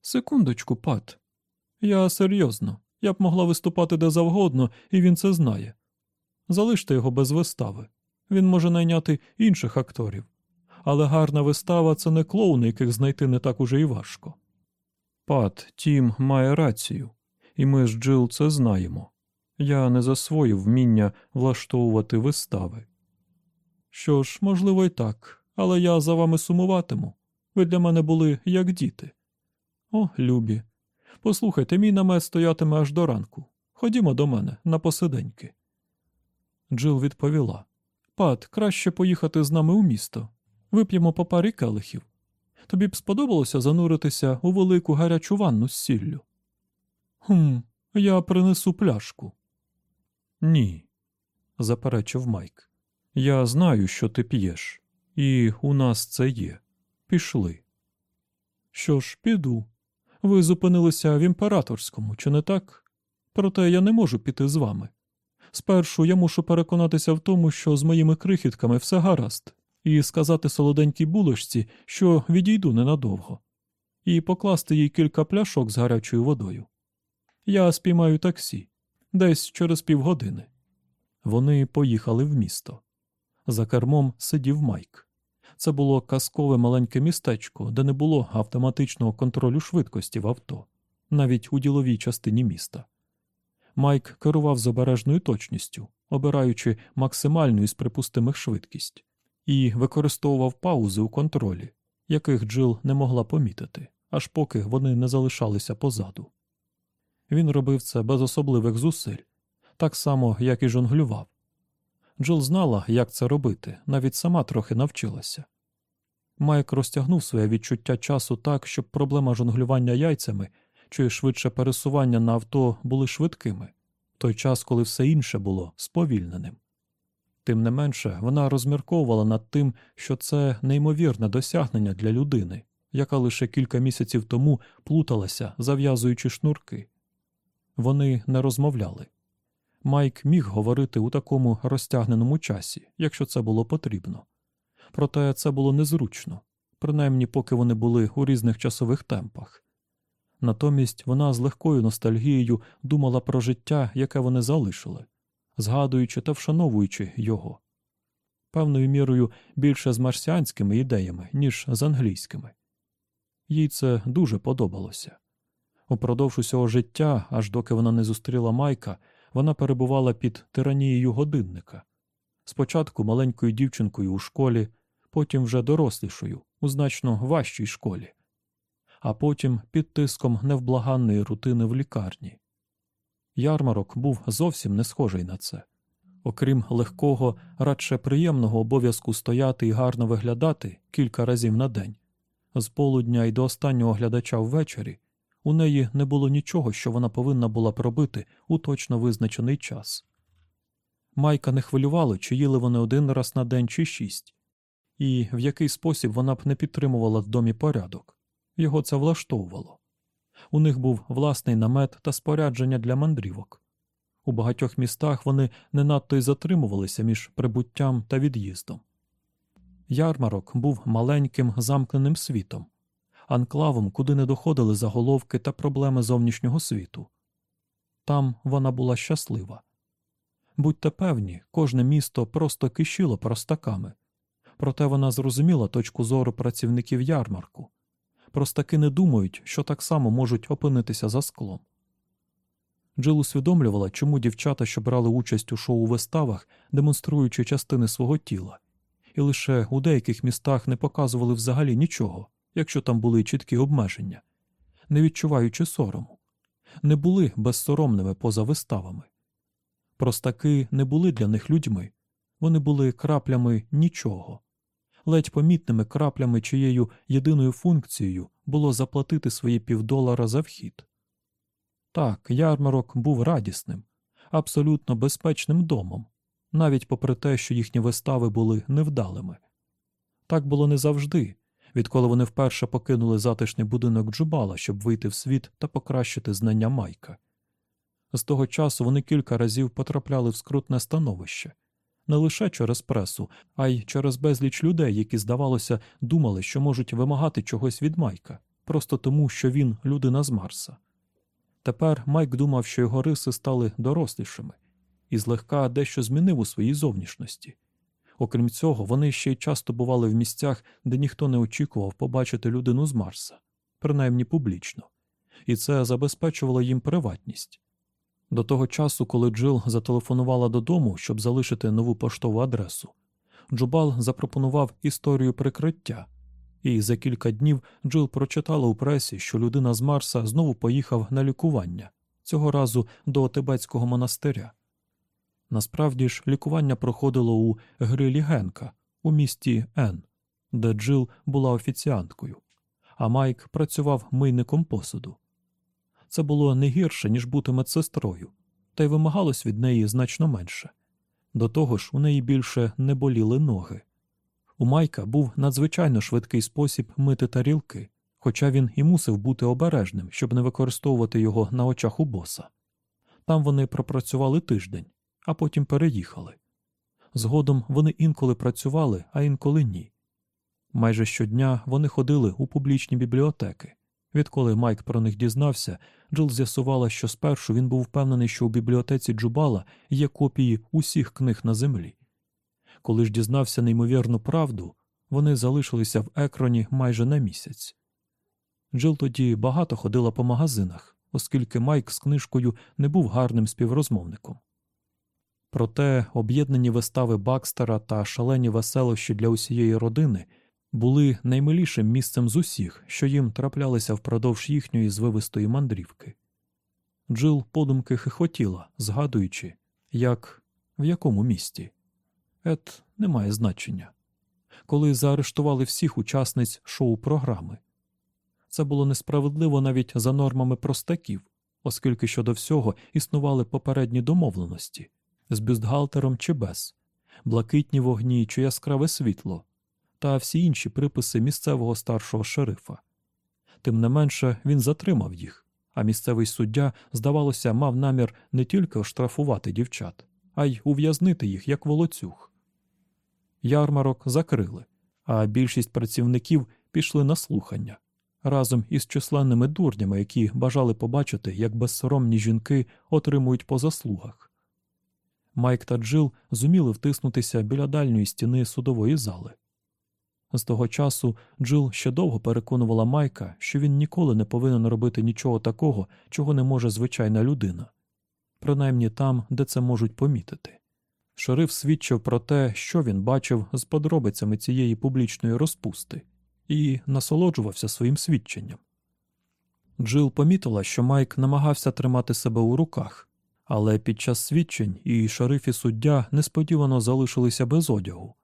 Секундочку, пат. Я серйозно. Я б могла виступати де завгодно, і він це знає. Залиште його без вистави. Він може найняти інших акторів. Але гарна вистава це не клоуни, яких знайти не так уже і важко. Пат, Тім має рацію, і ми з Джил це знаємо. Я не засвоїв вміння влаштовувати вистави. Що ж, можливо, і так, але я за вами сумуватиму. Ви для мене були як діти. О, любі. Послухайте, мій намет стоятиме аж до ранку. Ходімо до мене на посиденьки. Джил відповіла Пат, краще поїхати з нами у місто. Вип'ємо по парі келихів. Тобі б сподобалося зануритися у велику гарячу ванну з сіллю? Хм, я принесу пляшку. Ні, заперечив Майк. Я знаю, що ти п'єш, і у нас це є. Пішли. Що ж, піду. Ви зупинилися в імператорському, чи не так? Проте я не можу піти з вами. Спершу я мушу переконатися в тому, що з моїми крихітками все гаразд, і сказати солоденькій булочці, що відійду ненадовго, і покласти їй кілька пляшок з гарячою водою. Я спіймаю таксі десь через півгодини. Вони поїхали в місто. За кермом сидів Майк. Це було казкове маленьке містечко, де не було автоматичного контролю швидкості в авто, навіть у діловій частині міста. Майк керував з обережною точністю, обираючи максимальну із припустимих швидкість, і використовував паузи у контролі, яких Джил не могла помітити, аж поки вони не залишалися позаду. Він робив це без особливих зусиль, так само, як і жонглював. Джил знала, як це робити, навіть сама трохи навчилася. Майк розтягнув своє відчуття часу так, щоб проблема жонглювання яйцями чи швидше пересування на авто були швидкими, в той час, коли все інше було сповільненим. Тим не менше, вона розмірковувала над тим, що це неймовірне досягнення для людини, яка лише кілька місяців тому плуталася, зав'язуючи шнурки. Вони не розмовляли. Майк міг говорити у такому розтягненому часі, якщо це було потрібно. Проте це було незручно, принаймні поки вони були у різних часових темпах. Натомість вона з легкою ностальгією думала про життя, яке вони залишили, згадуючи та вшановуючи його. Певною мірою більше з марсіанськими ідеями, ніж з англійськими. Їй це дуже подобалося. Упродовж усього життя, аж доки вона не зустріла Майка, вона перебувала під тиранією годинника. Спочатку маленькою дівчинкою у школі, потім вже дорослішою, у значно важчій школі, а потім під тиском невблаганної рутини в лікарні. Ярмарок був зовсім не схожий на це. Окрім легкого, радше приємного обов'язку стояти і гарно виглядати кілька разів на день. З полудня й до останнього глядача ввечері у неї не було нічого, що вона повинна була пробити у точно визначений час. Майка не хвилювало, чи їли вони один раз на день чи шість, і в який спосіб вона б не підтримувала в домі порядок. Його це влаштовувало. У них був власний намет та спорядження для мандрівок. У багатьох містах вони не надто й затримувалися між прибуттям та від'їздом. Ярмарок був маленьким замкненим світом, анклавом, куди не доходили заголовки та проблеми зовнішнього світу. Там вона була щаслива. Будьте певні, кожне місто просто кишіло простаками, проте вона зрозуміла точку зору працівників ярмарку. Простаки не думають, що так само можуть опинитися за склом. Джил усвідомлювала, чому дівчата, що брали участь у шоу виставах, демонструючи частини свого тіла, і лише у деяких містах не показували взагалі нічого, якщо там були чіткі обмеження, не відчуваючи сорому, не були безсоромними поза виставами. Простаки не були для них людьми, вони були краплями нічого, ледь помітними краплями, чиєю єдиною функцією було заплатити свої півдолара за вхід. Так, ярмарок був радісним, абсолютно безпечним домом, навіть попри те, що їхні вистави були невдалими. Так було не завжди, відколи вони вперше покинули затишний будинок Джубала, щоб вийти в світ та покращити знання Майка. З того часу вони кілька разів потрапляли в скрутне становище не лише через пресу, а й через безліч людей, які, здавалося, думали, що можуть вимагати чогось від Майка, просто тому, що він людина з Марса. Тепер Майк думав, що його риси стали дорослішими, і злегка дещо змінив у своїй зовнішності. Окрім цього, вони ще й часто бували в місцях, де ніхто не очікував побачити людину з Марса, принаймні публічно, і це забезпечувало їм приватність. До того часу, коли Джил зателефонувала додому, щоб залишити нову поштову адресу, Джубал запропонував історію прикриття, і за кілька днів Джил прочитала у пресі, що людина з Марса знову поїхав на лікування, цього разу до Тибетського монастиря. Насправді ж, лікування проходило у грилі Генка у місті Н, де Джил була офіціанткою, а Майк працював мийником посуду. Це було не гірше, ніж бути медсестрою, та й вимагалось від неї значно менше. До того ж, у неї більше не боліли ноги. У Майка був надзвичайно швидкий спосіб мити тарілки, хоча він і мусив бути обережним, щоб не використовувати його на очах у боса. Там вони пропрацювали тиждень, а потім переїхали. Згодом вони інколи працювали, а інколи ні. Майже щодня вони ходили у публічні бібліотеки. Відколи Майк про них дізнався, Джил з'ясувала, що спершу він був впевнений, що у бібліотеці Джубала є копії усіх книг на землі. Коли ж дізнався неймовірну правду, вони залишилися в екроні майже на місяць. Джил тоді багато ходила по магазинах, оскільки Майк з книжкою не був гарним співрозмовником. Проте об'єднані вистави Бакстера та шалені веселощі для усієї родини були наймилішим місцем з усіх, що їм траплялися впродовж їхньої звивистої мандрівки. Джил подумки хихотіла, згадуючи, як в якому місті. Ет не має значення. Коли заарештували всіх учасниць шоу програми. Це було несправедливо навіть за нормами простаків, оскільки щодо всього існували попередні домовленості з бюстгальтером чи без, блакитні вогні чи яскраве світло, та всі інші приписи місцевого старшого шерифа. Тим не менше він затримав їх, а місцевий суддя, здавалося, мав намір не тільки оштрафувати дівчат, а й ув'язнити їх як волоцюг. Ярмарок закрили, а більшість працівників пішли на слухання разом із численними дурнями, які бажали побачити, як безсоромні жінки отримують по заслугах. Майк та Джил зуміли втиснутися біля дальньої стіни судової зали. З того часу Джил ще довго переконувала Майка, що він ніколи не повинен робити нічого такого, чого не може звичайна людина, принаймні там, де це можуть помітити. Шериф свідчив про те, що він бачив з подробицями цієї публічної розпусти, і насолоджувався своїм свідченням. Джил помітила, що Майк намагався тримати себе у руках, але під час свідчень і шериф і суддя несподівано залишилися без одягу.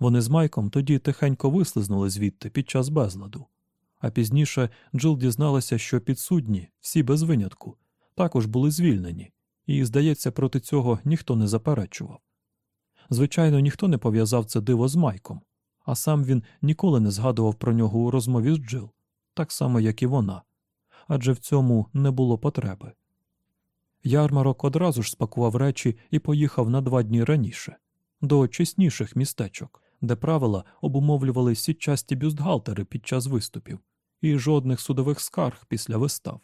Вони з Майком тоді тихенько вислизнули звідти під час безладу, а пізніше Джил дізналася, що підсудні, всі без винятку, також були звільнені, і, здається, проти цього ніхто не заперечував. Звичайно, ніхто не пов'язав це диво з Майком, а сам він ніколи не згадував про нього у розмові з Джил, так само, як і вона, адже в цьому не було потреби. Ярмарок одразу ж спакував речі і поїхав на два дні раніше, до чесніших містечок, де правила обумовлювали сітчасті бюстгалтери під час виступів, і жодних судових скарг після вистав.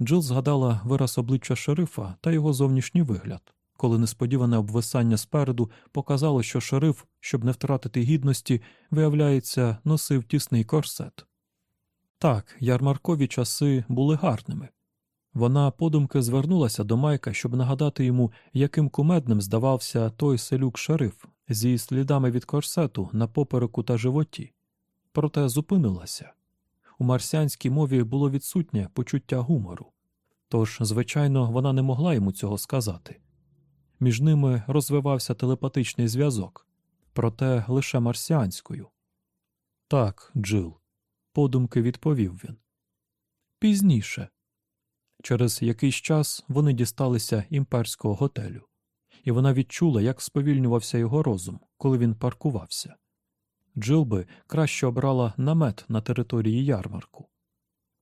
Джил згадала вираз обличчя шерифа та його зовнішній вигляд, коли несподіване обвисання спереду показало, що шериф, щоб не втратити гідності, виявляється, носив тісний корсет. Так, ярмаркові часи були гарними. Вона подумки звернулася до Майка, щоб нагадати йому, яким кумедним здавався той селюк шериф зі слідами від корсету на попереку та животі, проте зупинилася. У марсіанській мові було відсутнє почуття гумору, тож, звичайно, вона не могла йому цього сказати. Між ними розвивався телепатичний зв'язок, проте лише марсіанською. Так, Джил, подумки відповів він. Пізніше. Через якийсь час вони дісталися імперського готелю, і вона відчула, як сповільнювався його розум, коли він паркувався. Джил би краще обрала намет на території ярмарку.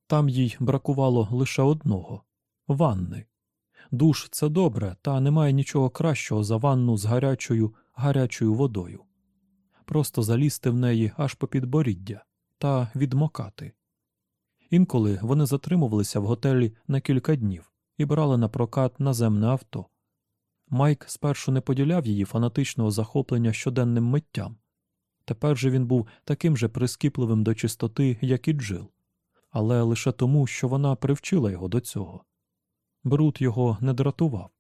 Там їй бракувало лише одного ванни. Душ це добре, та немає нічого кращого за ванну з гарячою гарячою водою. Просто залізти в неї аж по підборіддя та відмокати. Інколи вони затримувалися в готелі на кілька днів і брали на прокат наземне авто. Майк спершу не поділяв її фанатичного захоплення щоденним миттям. Тепер же він був таким же прискіпливим до чистоти, як і Джил, але лише тому, що вона привчила його до цього. Бруд його не дратував.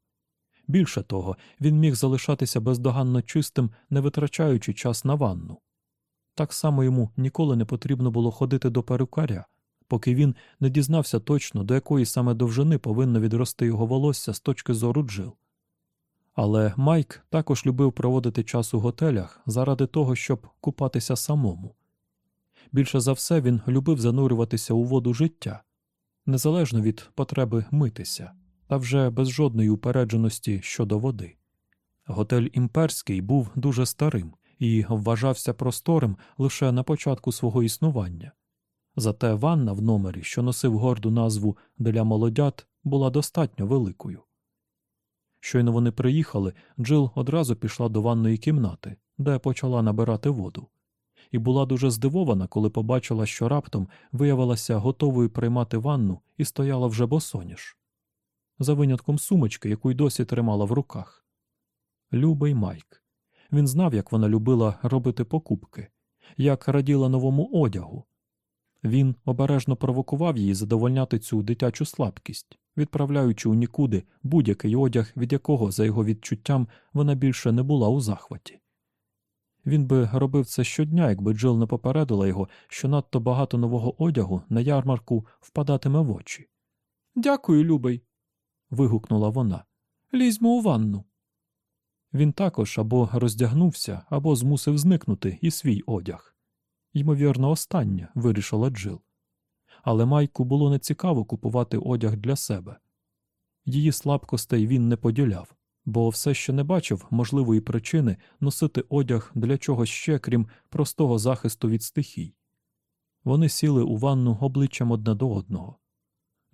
Більше того, він міг залишатися бездоганно чистим, не витрачаючи час на ванну. Так само йому ніколи не потрібно було ходити до перукаря, поки він не дізнався точно, до якої саме довжини повинно відрости його волосся з точки зору джил. Але Майк також любив проводити час у готелях заради того, щоб купатися самому. Більше за все він любив занурюватися у воду життя, незалежно від потреби митися, та вже без жодної упередженості щодо води. Готель імперський був дуже старим і вважався просторим лише на початку свого існування. Зате ванна в номері, що носив горду назву для молодят, була достатньо великою. Щойно вони приїхали, Джил одразу пішла до ванної кімнати, де почала набирати воду, і була дуже здивована, коли побачила, що раптом виявилася готовою приймати ванну і стояла вже босоніж, за винятком сумочки, яку й досі тримала в руках. Любий Майк. Він знав, як вона любила робити покупки, як раділа новому одягу. Він обережно провокував її задовольняти цю дитячу слабкість, відправляючи у нікуди будь-який одяг, від якого, за його відчуттям, вона більше не була у захваті. Він би робив це щодня, якби Джил не попередила його, що надто багато нового одягу на ярмарку впадатиме в очі. Дякую, любий. вигукнула вона. Лізьмо у ванну. Він також або роздягнувся, або змусив зникнути і свій одяг. Ймовірно, останнє, вирішила Джил. Але Майку було нецікаво купувати одяг для себе. Її слабкостей він не поділяв, бо все ще не бачив можливої причини носити одяг для чогось ще, крім простого захисту від стихій. Вони сіли у ванну обличчям одне до одного.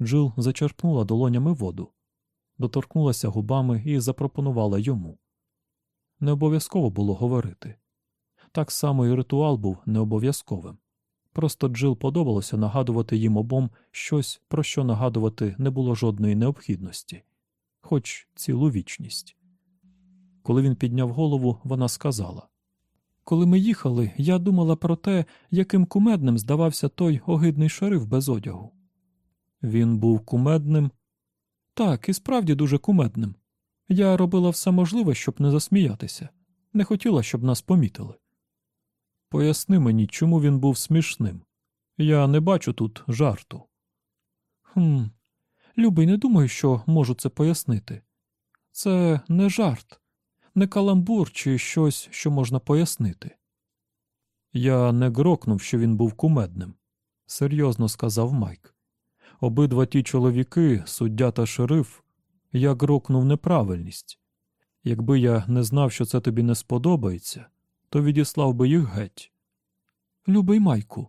Джил зачерпнула долонями воду, доторкнулася губами і запропонувала йому. Не обов'язково було говорити. Так само і ритуал був необов'язковим. Просто Джил подобалося нагадувати їм обом щось, про що нагадувати не було жодної необхідності, хоч цілу вічність. Коли він підняв голову, вона сказала Коли ми їхали, я думала про те, яким кумедним здавався той огидний шериф без одягу. Він був кумедним? Так, і справді дуже кумедним. Я робила все можливе, щоб не засміятися, не хотіла, щоб нас помітили. Поясни мені, чому він був смішним. Я не бачу тут жарту. Хм, Любий, не думаю, що можу це пояснити. Це не жарт, не каламбур чи щось, що можна пояснити. Я не грокнув, що він був кумедним, серйозно сказав Майк. Обидва ті чоловіки, суддя та шериф, я грокнув неправильність. Якби я не знав, що це тобі не сподобається, то відіслав би їх геть. Любий Майку.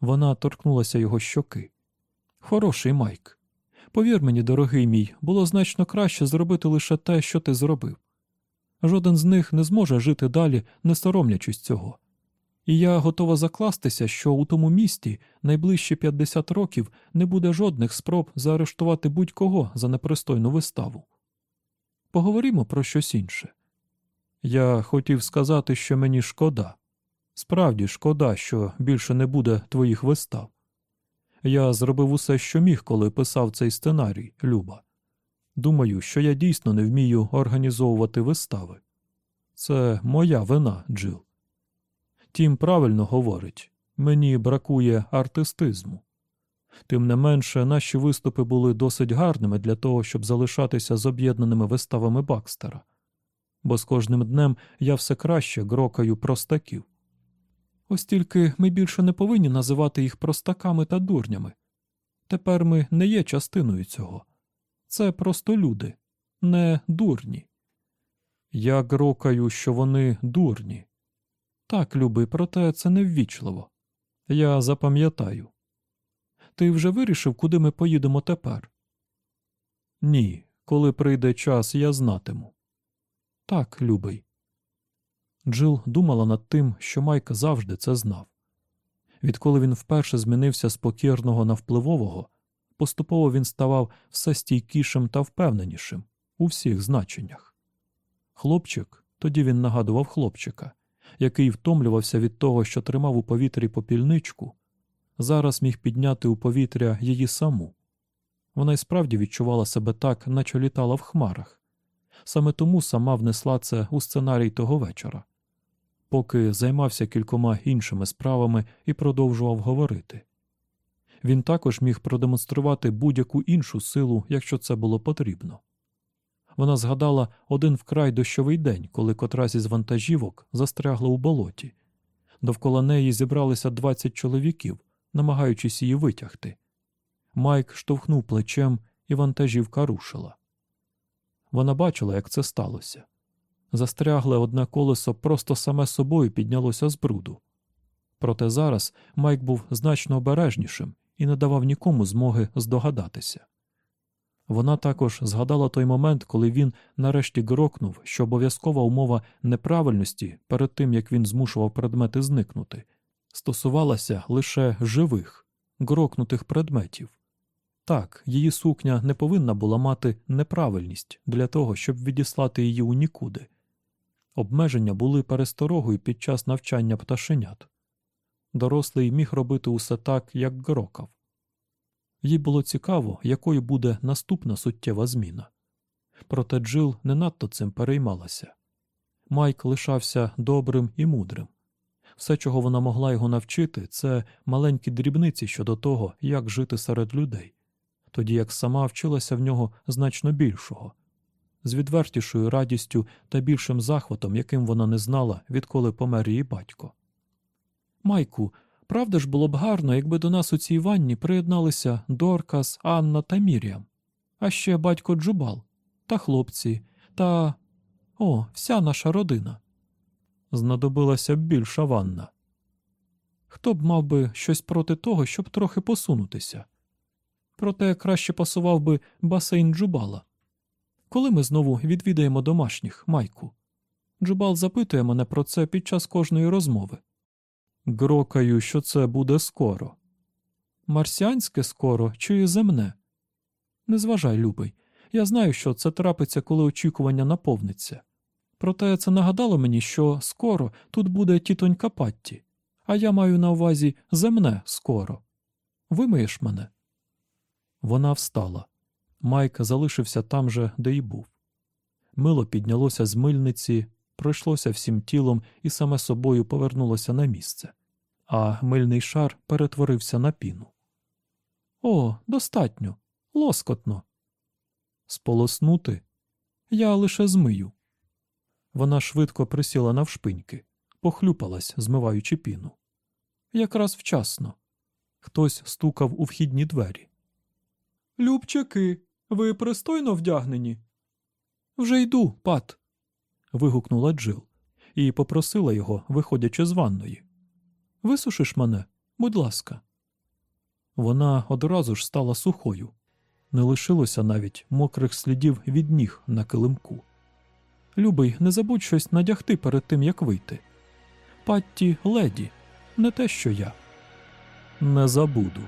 Вона торкнулася його щоки. Хороший Майк. Повір мені, дорогий мій, було значно краще зробити лише те, що ти зробив. Жоден з них не зможе жити далі, не соромлячись цього. І я готова закластися, що у тому місті найближчі 50 років не буде жодних спроб заарештувати будь-кого за непристойну виставу. Поговоримо про щось інше. Я хотів сказати, що мені шкода. Справді шкода, що більше не буде твоїх вистав. Я зробив усе, що міг, коли писав цей сценарій, Люба. Думаю, що я дійсно не вмію організовувати вистави. Це моя вина, Джил. Тім правильно говорить мені бракує артистизму. Тим не менше, наші виступи були досить гарними для того, щоб залишатися з об'єднаними виставами Бакстера, бо з кожним днем я все краще грокаю простаків. Ось тільки ми більше не повинні називати їх простаками та дурнями. Тепер ми не є частиною цього. Це просто люди, не дурні. Я грокаю, що вони дурні. Так, любий, проте це неввічливо. Я запам'ятаю. Ти вже вирішив, куди ми поїдемо тепер? Ні, коли прийде час, я знатиму. Так, любий. Джил думала над тим, що Майк завжди це знав. Відколи він вперше змінився з покірного на впливового, поступово він ставав все стійкішим та впевненішим у всіх значеннях. Хлопчик, тоді він нагадував хлопчика, який втомлювався від того, що тримав у повітрі попільничку, зараз міг підняти у повітря її саму. Вона й справді відчувала себе так, наче літала в хмарах. Саме тому сама внесла це у сценарій того вечора, поки займався кількома іншими справами і продовжував говорити. Він також міг продемонструвати будь-яку іншу силу, якщо це було потрібно. Вона згадала один вкрай дощовий день, коли котрась із вантажівок застрягла у болоті. Довкола неї зібралися 20 чоловіків, намагаючись її витягти. Майк штовхнув плечем, і вантажівка рушила. Вона бачила, як це сталося. Застрягле одне колесо просто саме собою піднялося з бруду. Проте зараз Майк був значно обережнішим і не давав нікому змоги здогадатися. Вона також згадала той момент, коли він нарешті грокнув, що обов'язкова умова неправильності перед тим як він змушував предмети зникнути, стосувалася лише живих, грокнутих предметів. Так, її сукня не повинна була мати неправильність для того, щоб відіслати її у нікуди. Обмеження були пересторогою під час навчання пташенят. Дорослий міг робити усе так, як грокав. Їй було цікаво, якою буде наступна суттєва зміна. Проте Джил не надто цим переймалася. Майк лишався добрим і мудрим. Все, чого вона могла його навчити, це маленькі дрібниці щодо того, як жити серед людей, тоді як сама вчилася в нього значно більшого, з відвертішою радістю та більшим захватом, яким вона не знала, відколи помер її батько. Майку, Правда ж було б гарно, якби до нас у цій ванні приєдналися Доркас, Анна та Мір'ям, а ще батько Джубал, та хлопці, та о, вся наша родина. Знадобилася б більша ванна. Хто б мав би щось проти того, щоб трохи посунутися? Проте краще пасував би басейн Джубала. Коли ми знову відвідаємо домашніх, Майку? Джубал запитує мене про це під час кожної розмови. Грокаю, що це буде скоро. Марсіанське скоро чи земне? Не зважай, любий. Я знаю, що це трапиться, коли очікування наповниться. Проте це нагадало мені, що скоро тут буде тітонька Патті, а я маю на увазі земне скоро. Вимиєш мене? Вона встала. Майк залишився там же, де й був. Мило піднялося з мильниці, пройшлося всім тілом і саме собою повернулося на місце, а мильний шар перетворився на піну. О, достатньо, лоскотно. Сполоснути? Я лише змию. Вона швидко присіла навшпиньки, похлюпалась, змиваючи піну. Якраз вчасно. Хтось стукав у вхідні двері. Любчаки, ви пристойно вдягнені? Вже йду, пат. вигукнула Джил і попросила його, виходячи з ванної. Висушиш мене, будь ласка. Вона одразу ж стала сухою, не лишилося навіть мокрих слідів від ніг на килимку. Любий, не забудь щось надягти перед тим, як вийти. Патті леді, не те, що я. Не забуду.